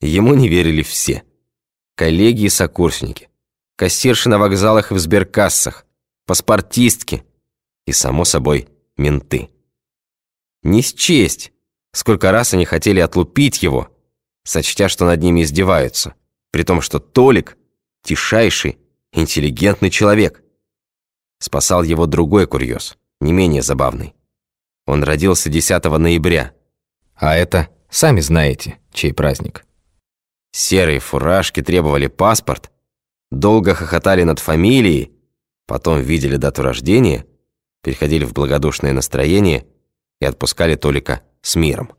Ему не верили все. Коллеги и сокурсники, кассирши на вокзалах и в сберкассах, паспортистки и, само собой, менты. Не счесть, сколько раз они хотели отлупить его, сочтя, что над ними издеваются, при том, что Толик – тишайший, интеллигентный человек. Спасал его другой курьез, не менее забавный. Он родился 10 ноября. А это, сами знаете, чей праздник. Серые фуражки требовали паспорт, долго хохотали над фамилией, потом видели дату рождения, переходили в благодушное настроение и отпускали Толика с миром.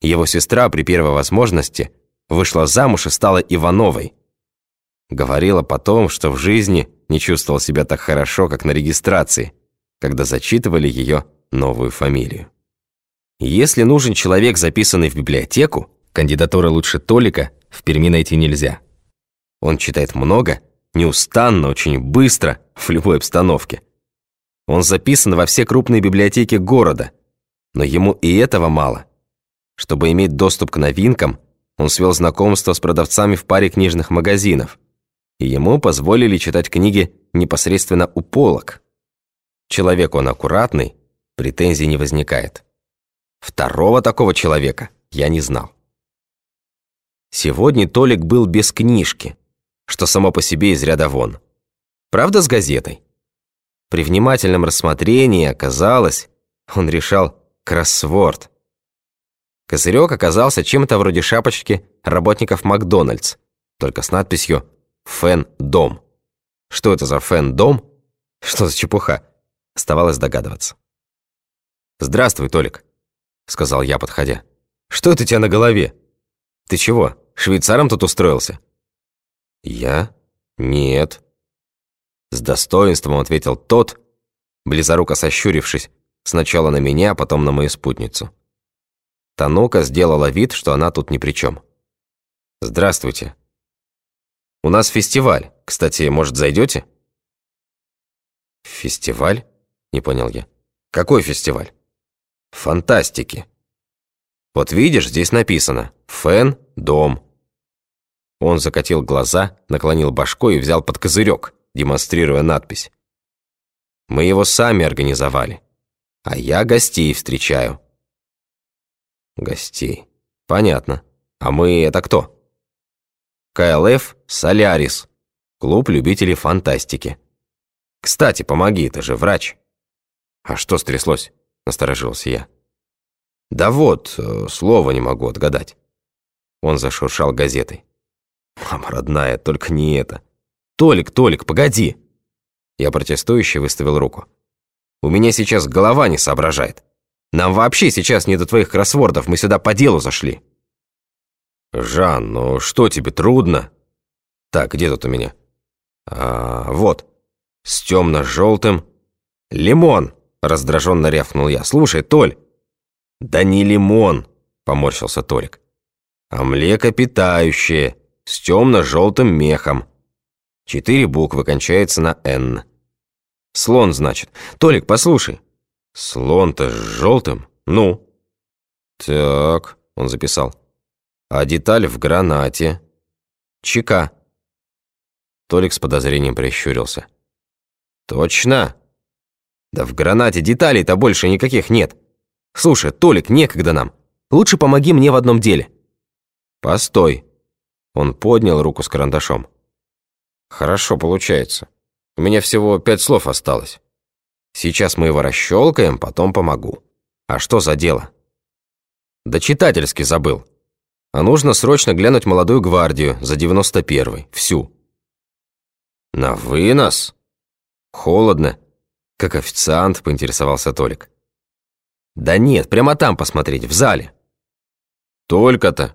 Его сестра при первой возможности вышла замуж и стала Ивановой. Говорила потом, что в жизни не чувствовал себя так хорошо, как на регистрации, когда зачитывали ее новую фамилию. Если нужен человек, записанный в библиотеку, кандидатуры лучше Толика в Перми найти нельзя. Он читает много, неустанно, очень быстро, в любой обстановке. Он записан во все крупные библиотеки города, но ему и этого мало. Чтобы иметь доступ к новинкам, он свел знакомство с продавцами в паре книжных магазинов, и ему позволили читать книги непосредственно у полок. Человек он аккуратный, претензий не возникает. Второго такого человека я не знал. Сегодня Толик был без книжки, что само по себе из ряда вон. Правда, с газетой? При внимательном рассмотрении оказалось, он решал кроссворд. Козырек оказался чем-то вроде шапочки работников Макдональдс, только с надписью «Фэн-дом». Что это за фэн-дом? Что за чепуха? Оставалось догадываться. «Здравствуй, Толик», — сказал я, подходя. «Что это у тебя на голове? Ты чего, швейцаром тут устроился?» «Я? Нет». С достоинством ответил тот, близоруко сощурившись, сначала на меня, а потом на мою спутницу. Танука сделала вид, что она тут ни при чем. «Здравствуйте. У нас фестиваль. Кстати, может, зайдете?» «Фестиваль?» — не понял я. «Какой фестиваль?» «Фантастики. Вот видишь, здесь написано «Фэн дом». Он закатил глаза, наклонил башкой и взял под козырек, демонстрируя надпись. «Мы его сами организовали, а я гостей встречаю». «Гостей. Понятно. А мы это кто?» «КЛФ Солярис. Клуб любителей фантастики. Кстати, помоги, ты же врач». «А что стряслось?» – насторожился я. «Да вот, э, слова не могу отгадать». Он зашуршал газетой. «Мама родная, только не это. Толик, Толик, погоди!» Я протестующе выставил руку. «У меня сейчас голова не соображает. Нам вообще сейчас не до твоих кроссвордов, мы сюда по делу зашли». «Жан, ну что тебе, трудно?» «Так, где тут у меня?» а, «Вот, с темно-желтым...» «Лимон!» — раздраженно рявкнул я. «Слушай, Толь!» «Да не лимон!» — поморщился Толик. «А млекопитающее, с темно-желтым мехом. Четыре буквы кончается на «Н». Слон, значит. Толик, послушай. Слон-то с желтым? Ну? Так, он записал. А деталь в гранате. Чека. Толик с подозрением прищурился. Точно? Да в гранате деталей-то больше никаких нет. Слушай, Толик, некогда нам. Лучше помоги мне в одном деле. Постой. Он поднял руку с карандашом. Хорошо получается. У меня всего пять слов осталось. Сейчас мы его расщелкаем, потом помогу. А что за дело? Да читательски забыл. А нужно срочно глянуть молодую гвардию за 91-й, всю. На вынос? Холодно. Как официант, поинтересовался Толик. Да нет, прямо там посмотреть, в зале. Только-то,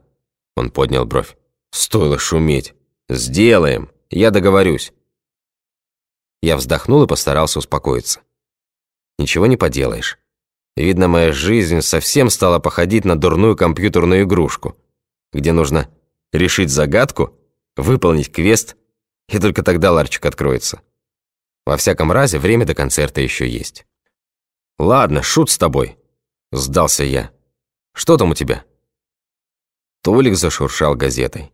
он поднял бровь. Стоило шуметь. Сделаем, я договорюсь. Я вздохнул и постарался успокоиться. Ничего не поделаешь. Видно, моя жизнь совсем стала походить на дурную компьютерную игрушку, где нужно решить загадку, выполнить квест, и только тогда ларчик откроется. Во всяком разе, время до концерта еще есть. «Ладно, шут с тобой», — сдался я. «Что там у тебя?» Толик зашуршал газетой.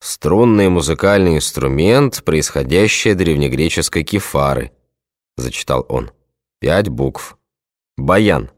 «Струнный музыкальный инструмент, происходящий от древнегреческой кефары», — зачитал он. «Пять букв. Баян».